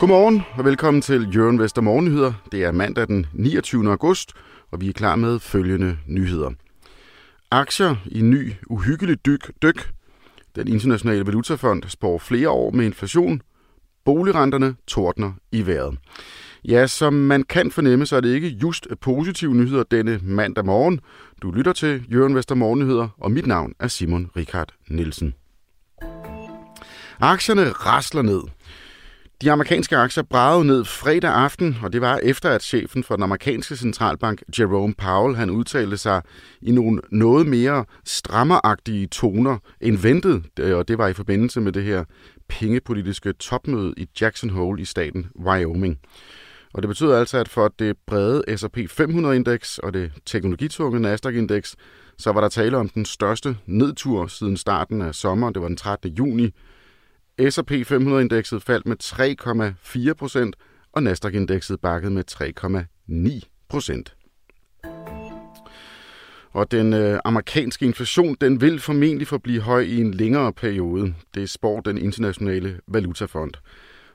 Godmorgen og velkommen til Jørgen Vester Morgennyheder. Det er mandag den 29. august, og vi er klar med følgende nyheder. Aktier i ny uhyggelig dyk, dyk. Den internationale valutafond spår flere år med inflation. Boligrenterne tordner i vejret. Ja, som man kan fornemme, så er det ikke just positive nyheder denne mandag morgen. Du lytter til Jørgen Vester Morgennyheder, og mit navn er Simon Richard Nielsen. Aktierne rasler ned. De amerikanske aktier bragede ned fredag aften, og det var efter, at chefen for den amerikanske centralbank, Jerome Powell, han udtalte sig i nogle noget mere strammeragtige toner end ventet, øh, og det var i forbindelse med det her pengepolitiske topmøde i Jackson Hole i staten Wyoming. Og det betyder altså, at for det brede S&P 500-indeks og det teknologitunge Nasdaq-indeks, så var der tale om den største nedtur siden starten af sommeren. Det var den 13. juni S&P 500-indekset faldt med 3,4 procent, og Nasdaq-indekset bakkede med 3,9 procent. Og den øh, amerikanske inflation, den vil formentlig forblive høj i en længere periode. Det spår den internationale valutafond.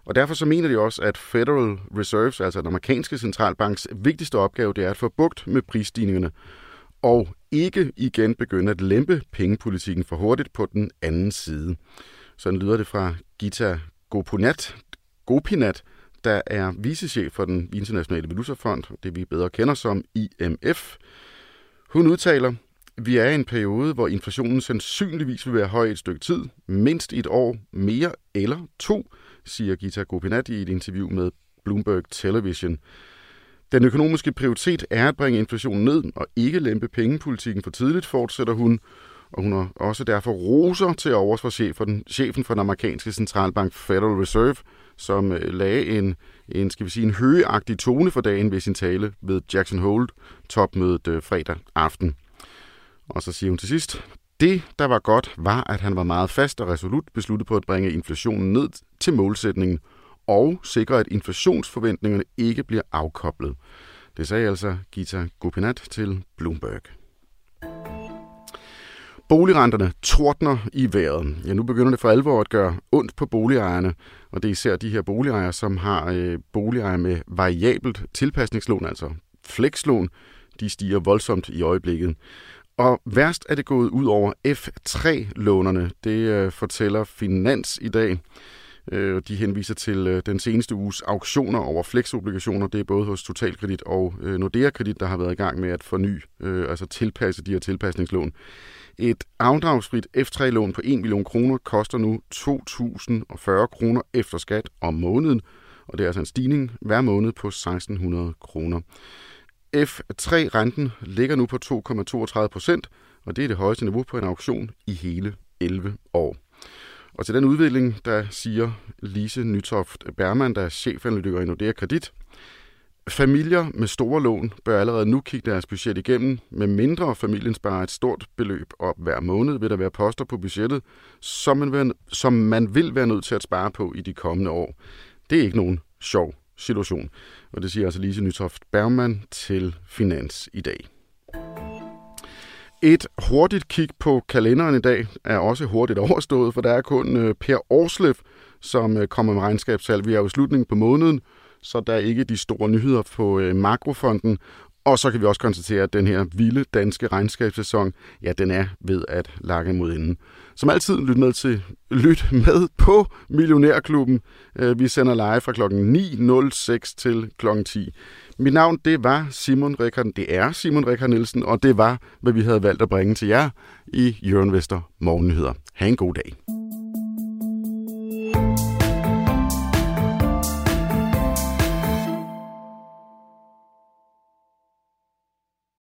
Og derfor så mener de også, at Federal Reserves, altså den amerikanske centralbanks vigtigste opgave, det er at få bugt med prisstigningerne og ikke igen begynde at lempe pengepolitikken for hurtigt på den anden side. Sådan lyder det fra Gita Gopinat, Gopinat der er vicechef for den internationale valutafond, det vi bedre kender som IMF. Hun udtaler, vi er i en periode, hvor inflationen sandsynligvis vil være høj et stykke tid, mindst et år mere eller to, siger Gita Gopinat i et interview med Bloomberg Television. Den økonomiske prioritet er at bringe inflationen ned og ikke lempe pengepolitikken for tidligt, fortsætter hun og hun har også derfor roser til overs for chefen, den, chefen for den amerikanske centralbank Federal Reserve, som øh, lagde en, en, skal vi sige, en højeagtig tone for dagen ved sin tale ved Jackson Hole topmødet øh, fredag aften. Og så siger hun til sidst, det, der var godt, var, at han var meget fast og resolut besluttet på at bringe inflationen ned til målsætningen og sikre, at inflationsforventningerne ikke bliver afkoblet. Det sagde altså Gita Gopinath til Bloomberg. Boligrenterne tordner i vejret. Ja, nu begynder det for alvor at gøre ondt på boligejerne, og det er især de her boligejere, som har øh, boligejere med variabelt tilpasningslån, altså flekslån. De stiger voldsomt i øjeblikket. Og værst er det gået ud over F3-lånerne. Det øh, fortæller Finans i dag. Øh, de henviser til øh, den seneste uges auktioner over flexobligationer. Det er både hos Totalkredit og øh, Nordea Kredit, der har været i gang med at forny, øh, altså tilpasse de her tilpasningslån. Et afdragsfrit F3-lån på 1 million kroner koster nu 2.040 kroner efter skat om måneden, og det er altså en stigning hver måned på 1.600 kroner. F3-renten ligger nu på 2,32 procent, og det er det højeste niveau på en auktion i hele 11 år. Og til den udvikling, der siger Lise Nytoft Bermann, der er chefanalytiker i Nordea Kredit, Familier med store lån bør allerede nu kigge deres budget igennem. Med mindre familien sparer et stort beløb op hver måned, vil der være poster på budgettet, som man, vil, som man vil være nødt til at spare på i de kommende år. Det er ikke nogen sjov situation. Og det siger altså Lise Nytoft Bergman til Finans i dag. Et hurtigt kig på kalenderen i dag er også hurtigt overstået, for der er kun øh, Per Årslev, som øh, kommer med regnskabstal. Vi er jo i slutningen på måneden, så der er ikke de store nyheder på øh, makrofonden. Og så kan vi også konstatere, at den her vilde danske regnskabssæson, ja, den er ved at lakke mod enden. Som altid, lyt med, til, lyt med på Millionærklubben. Vi sender live fra klokken 9.06 til klokken 10. Mit navn, det var Simon Rikker, det er Simon Rikker Nielsen, og det var, hvad vi havde valgt at bringe til jer i Jørgen Vester Morgennyheder. Ha' en god dag.